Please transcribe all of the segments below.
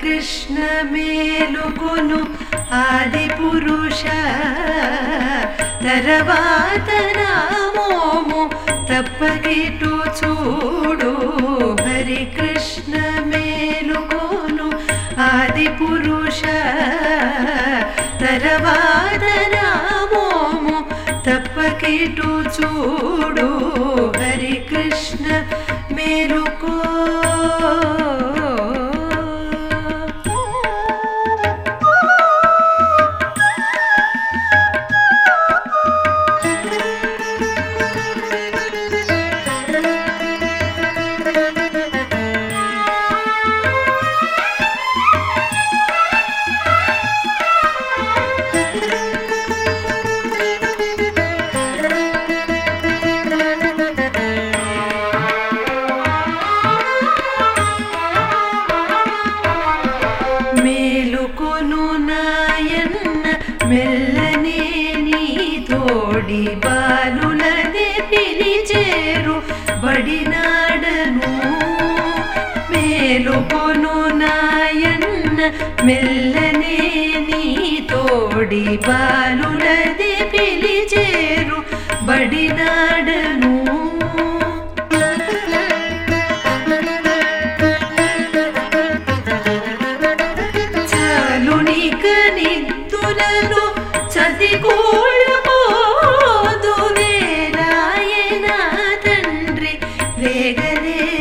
కృష్ణ మేలుకొను ఆది పురుష. తర్వాత నామోము తప్పగిటు చూడు. హరి కృష్ణ మేలుకొను ఆది పురుష. తర్వాత నామోము తప్పకిటు చూడు. ಎನ್ನ ಮೆಲ್ಲನೆ ನೀ ತೋಡಿ ಬಾಲುಲದೆ ಪಿಲಿಚೇರು ಬಡಿನಾಡನು ಮೇಲು ಕೊನು ನಾಯನ್ನ ಮೆಲ್ಲನೆ ನೀ ತೋಡಿ ಬಾಲುಲದೆ ಪಿಲಿಚೇರು ಬಡಿನಾಡನು ಬೇಗನೆ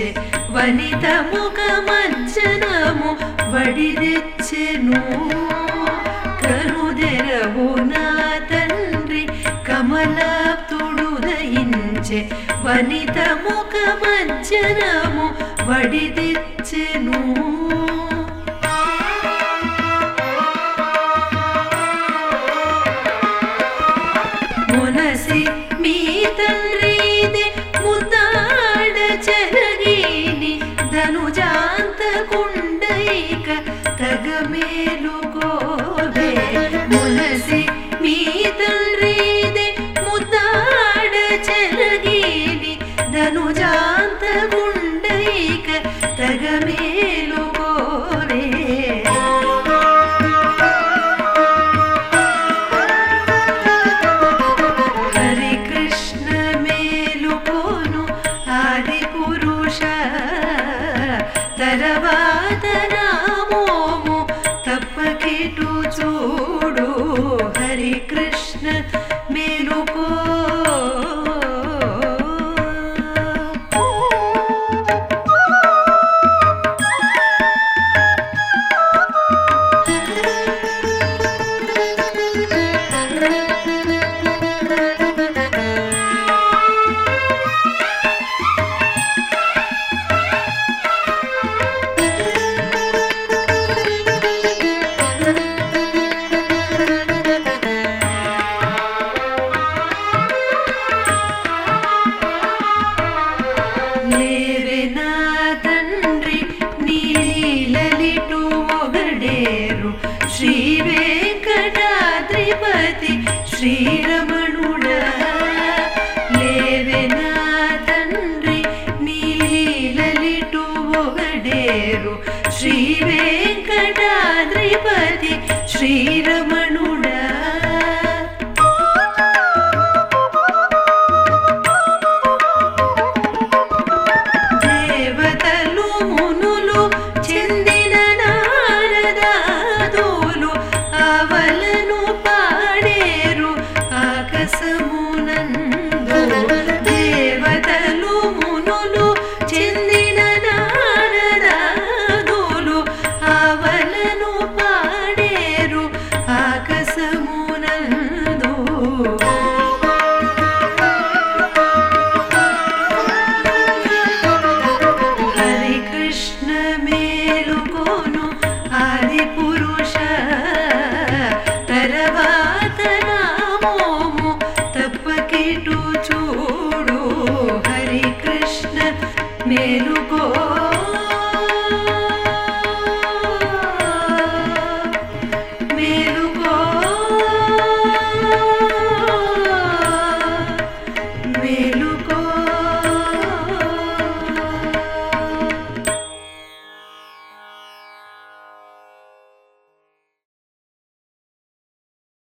దయించే వనిత ముఖమజ్జనము వడిదెచ్చెను. కరుదెరవు నా తండ్రి కమలాప్తుడు దయించే వనిత ముఖమజ్జనము వడిదెచ్చెను. మునసి మీ తండ్రి धनुज कुण्डैक तगमेलो శ్రీరమణుడా లేవే నా తండ్రి నీలలిటు ఒగడేరు శ్రీ వెంకటాద్రిపతి శ్రీరమణుడా meluco